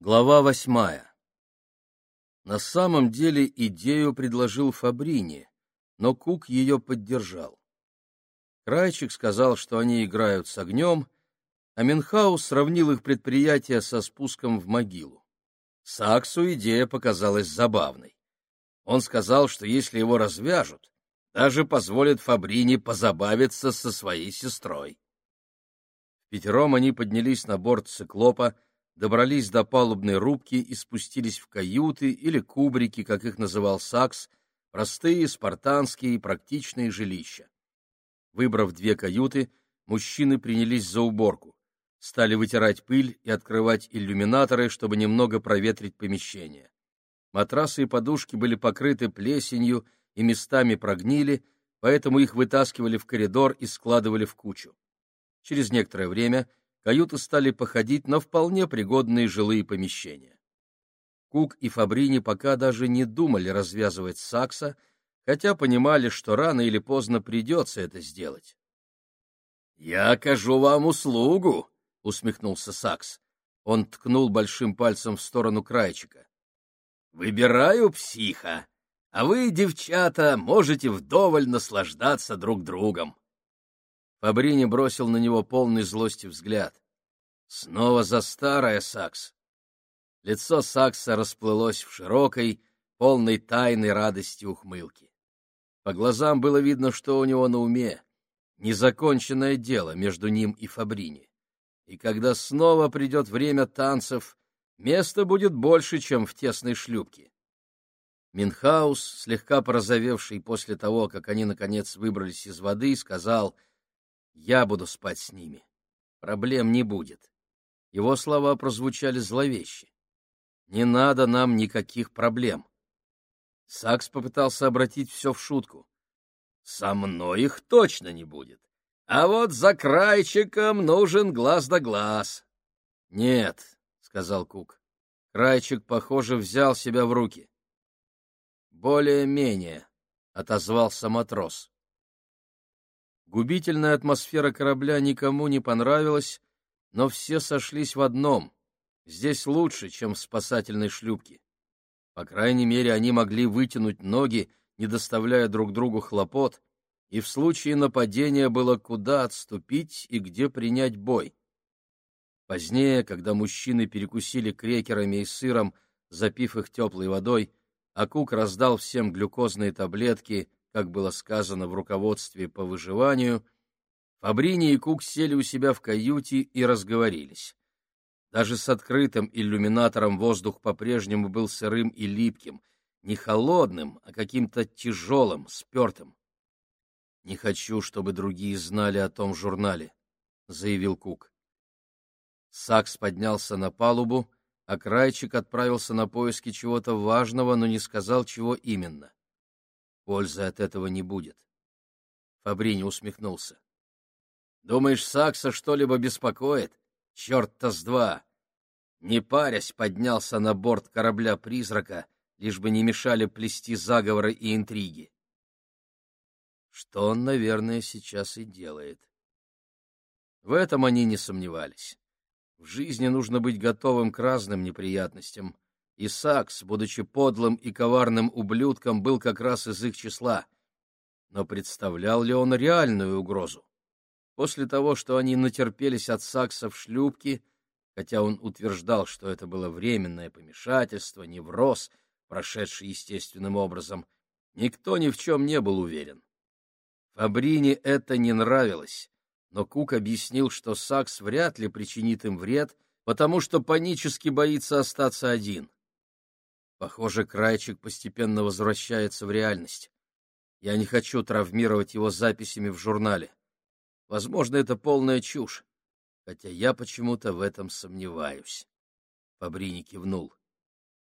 Глава восьмая. На самом деле идею предложил Фабрини, но Кук ее поддержал. Крайчик сказал, что они играют с огнем, а Менхаус сравнил их предприятие со спуском в могилу. Саксу идея показалась забавной. Он сказал, что если его развяжут, даже позволит Фабрини позабавиться со своей сестрой. Пятером они поднялись на борт циклопа, добрались до палубной рубки и спустились в каюты или кубрики, как их называл Сакс, простые, спартанские и практичные жилища. Выбрав две каюты, мужчины принялись за уборку. Стали вытирать пыль и открывать иллюминаторы, чтобы немного проветрить помещение. Матрасы и подушки были покрыты плесенью и местами прогнили, поэтому их вытаскивали в коридор и складывали в кучу. Через некоторое время каюты стали походить на вполне пригодные жилые помещения. Кук и Фабрини пока даже не думали развязывать сакса, хотя понимали, что рано или поздно придется это сделать. — Я окажу вам услугу, — усмехнулся Сакс. Он ткнул большим пальцем в сторону крайчика. — Выбираю психа, а вы, девчата, можете вдоволь наслаждаться друг другом. Фабрини бросил на него полный злости взгляд. Снова за старое, Сакс. Лицо Сакса расплылось в широкой, полной тайной радости ухмылки. По глазам было видно, что у него на уме. Незаконченное дело между ним и Фабрини. И когда снова придет время танцев, места будет больше, чем в тесной шлюпке. Минхаус, слегка порозовевший после того, как они, наконец, выбрались из воды, сказал — я буду спать с ними. Проблем не будет. Его слова прозвучали зловеще. Не надо нам никаких проблем. Сакс попытался обратить все в шутку. Со мной их точно не будет. А вот за крайчиком нужен глаз да глаз. Нет, сказал Кук. Крайчик, похоже, взял себя в руки. Более-менее, отозвался матрос. Губительная атмосфера корабля никому не понравилась, но все сошлись в одном — здесь лучше, чем в спасательной шлюпке. По крайней мере, они могли вытянуть ноги, не доставляя друг другу хлопот, и в случае нападения было куда отступить и где принять бой. Позднее, когда мужчины перекусили крекерами и сыром, запив их теплой водой, Акук раздал всем глюкозные таблетки как было сказано в руководстве по выживанию, Фабрини и Кук сели у себя в каюте и разговорились. Даже с открытым иллюминатором воздух по-прежнему был сырым и липким, не холодным, а каким-то тяжелым, спертым. «Не хочу, чтобы другие знали о том журнале», — заявил Кук. Сакс поднялся на палубу, а Крайчик отправился на поиски чего-то важного, но не сказал, чего именно. Пользы от этого не будет. Фабрини усмехнулся. Думаешь, Сакса что-либо беспокоит? Черт-то с два! Не парясь, поднялся на борт корабля-призрака, лишь бы не мешали плести заговоры и интриги. Что он, наверное, сейчас и делает. В этом они не сомневались. В жизни нужно быть готовым к разным неприятностям, и Сакс, будучи подлым и коварным ублюдком, был как раз из их числа. Но представлял ли он реальную угрозу? После того, что они натерпелись от Сакса в шлюпке, хотя он утверждал, что это было временное помешательство, невроз, прошедший естественным образом, никто ни в чем не был уверен. Фабрине это не нравилось, но Кук объяснил, что Сакс вряд ли причинит им вред, потому что панически боится остаться один. Похоже, Крайчик постепенно возвращается в реальность. Я не хочу травмировать его записями в журнале. Возможно, это полная чушь, хотя я почему-то в этом сомневаюсь. Фабрини кивнул.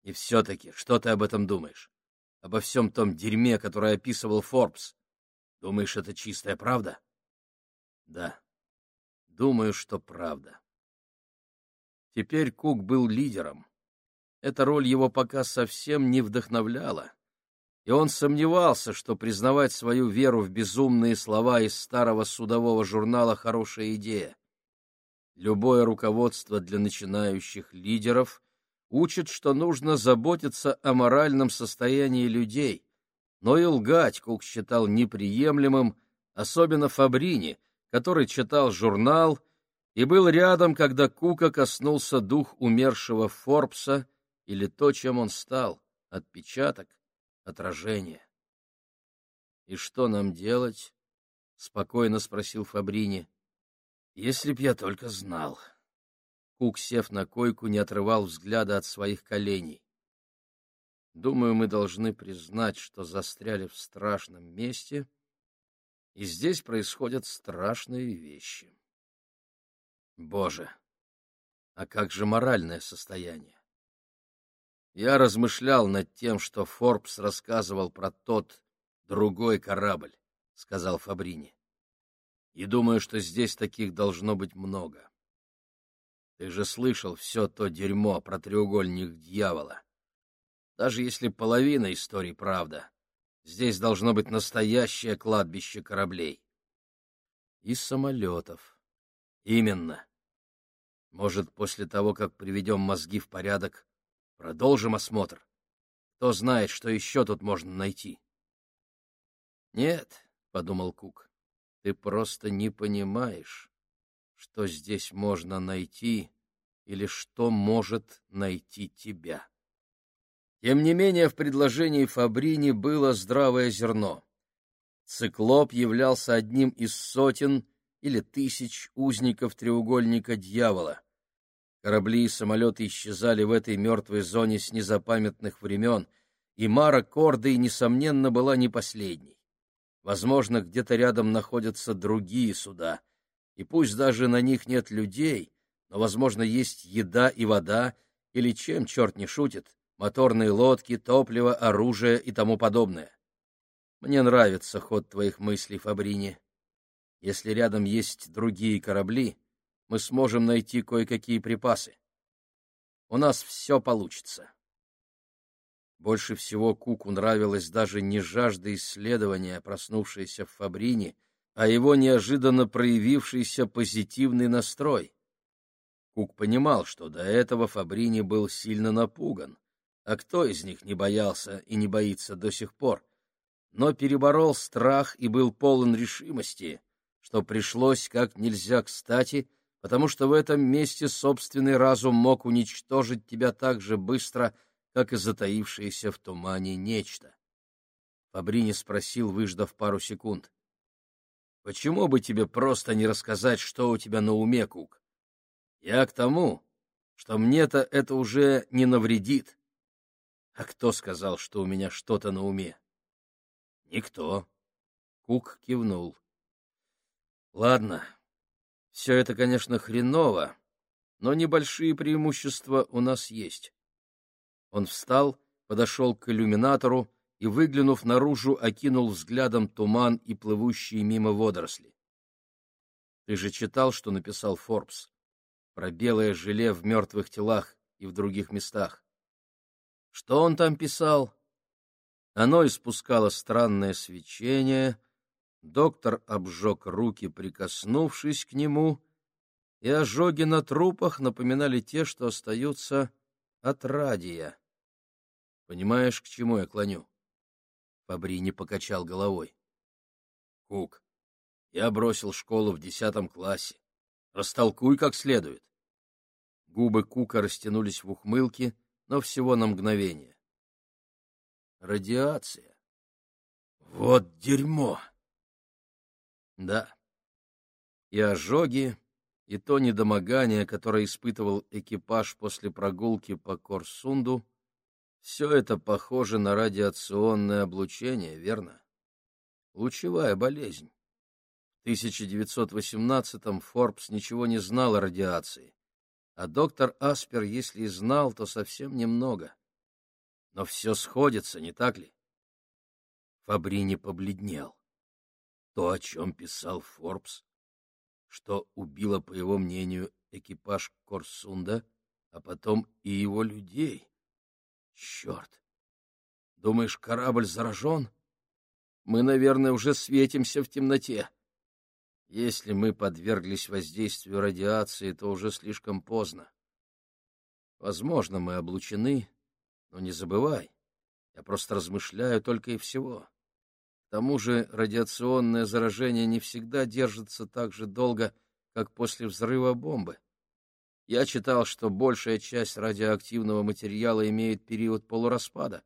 И все-таки, что ты об этом думаешь? Обо всем том дерьме, которое описывал Форбс. Думаешь, это чистая правда? Да, думаю, что правда. Теперь Кук был лидером эта роль его пока совсем не вдохновляла, и он сомневался, что признавать свою веру в безумные слова из старого судового журнала — хорошая идея. Любое руководство для начинающих лидеров учит, что нужно заботиться о моральном состоянии людей, но и лгать Кук считал неприемлемым, особенно Фабрини, который читал журнал и был рядом, когда Кука коснулся дух умершего Форбса или то, чем он стал, отпечаток, отражение. «И что нам делать?» — спокойно спросил Фабрини. «Если б я только знал». Кук, сев на койку, не отрывал взгляда от своих коленей. Думаю, мы должны признать, что застряли в страшном месте, и здесь происходят страшные вещи. Боже, а как же моральное состояние? Я размышлял над тем, что Форбс рассказывал про тот другой корабль, — сказал Фабрини. И думаю, что здесь таких должно быть много. Ты же слышал все то дерьмо про треугольник дьявола. Даже если половина истории правда, здесь должно быть настоящее кладбище кораблей. И самолетов. Именно. Может, после того, как приведем мозги в порядок, продолжим осмотр? Кто знает, что еще тут можно найти? Нет, — подумал Кук, — ты просто не понимаешь что здесь можно найти или что может найти тебя. Тем не менее, в предложении Фабрини было здравое зерно. Циклоп являлся одним из сотен или тысяч узников треугольника дьявола. Корабли и самолеты исчезали в этой мертвой зоне с незапамятных времен, и Мара Кордой, несомненно, была не последней. Возможно, где-то рядом находятся другие суда — и пусть даже на них нет людей, но, возможно, есть еда и вода, или чем черт не шутит, моторные лодки, топливо, оружие и тому подобное. Мне нравится ход твоих мыслей, Фабрини. Если рядом есть другие корабли, мы сможем найти кое-какие припасы. У нас все получится. Больше всего Куку нравилась даже не жажда исследования, проснувшаяся в Фабрине, а его неожиданно проявившийся позитивный настрой. Кук понимал, что до этого Фабрини был сильно напуган, а кто из них не боялся и не боится до сих пор, но переборол страх и был полон решимости, что пришлось как нельзя кстати, потому что в этом месте собственный разум мог уничтожить тебя так же быстро, как и затаившееся в тумане нечто. Фабрини спросил, выждав пару секунд. Почему бы тебе просто не рассказать, что у тебя на уме, Кук? Я к тому, что мне-то это уже не навредит. А кто сказал, что у меня что-то на уме? Никто. Кук кивнул. Ладно, все это, конечно, хреново, но небольшие преимущества у нас есть. Он встал, подошел к иллюминатору, и, выглянув наружу, окинул взглядом туман и плывущие мимо водоросли. Ты же читал, что написал Форбс про белое желе в мертвых телах и в других местах. Что он там писал? Оно испускало странное свечение, доктор обжег руки, прикоснувшись к нему, и ожоги на трупах напоминали те, что остаются от радия. Понимаешь, к чему я клоню? Фабрини покачал головой. — Кук, я бросил школу в десятом классе. Растолкуй как следует. Губы Кука растянулись в ухмылке, но всего на мгновение. Радиация. Вот дерьмо! Да. И ожоги, и то недомогание, которое испытывал экипаж после прогулки по Корсунду, все это похоже на радиационное облучение, верно? Лучевая болезнь. В 1918-м Форбс ничего не знал о радиации, а доктор Аспер, если и знал, то совсем немного. Но все сходится, не так ли? Фабрини побледнел. То, о чем писал Форбс, что убило, по его мнению, экипаж Корсунда, а потом и его людей. Черт! Думаешь, корабль заражен? Мы, наверное, уже светимся в темноте. Если мы подверглись воздействию радиации, то уже слишком поздно. Возможно, мы облучены, но не забывай, я просто размышляю только и всего. К тому же радиационное заражение не всегда держится так же долго, как после взрыва бомбы. Я читал, что большая часть радиоактивного материала имеет период полураспада,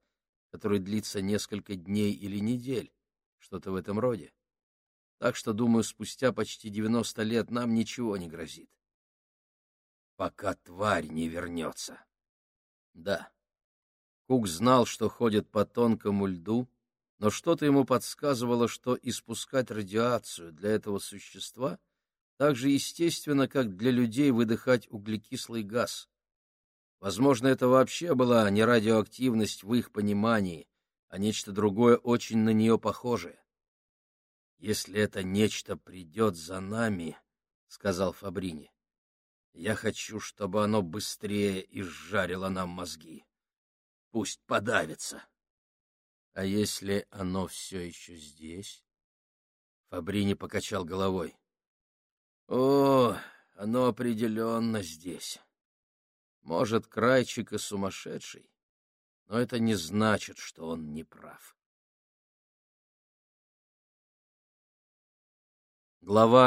который длится несколько дней или недель, что-то в этом роде. Так что, думаю, спустя почти 90 лет нам ничего не грозит. Пока тварь не вернется. Да. Кук знал, что ходит по тонкому льду, но что-то ему подсказывало, что испускать радиацию для этого существа так же естественно, как для людей выдыхать углекислый газ. Возможно, это вообще была не радиоактивность в их понимании, а нечто другое очень на нее похожее. «Если это нечто придет за нами», — сказал Фабрини, — «я хочу, чтобы оно быстрее изжарило нам мозги. Пусть подавится». «А если оно все еще здесь?» Фабрини покачал головой. «О, оно определенно здесь. Может, крайчик и сумасшедший, но это не значит, что он не прав». Глава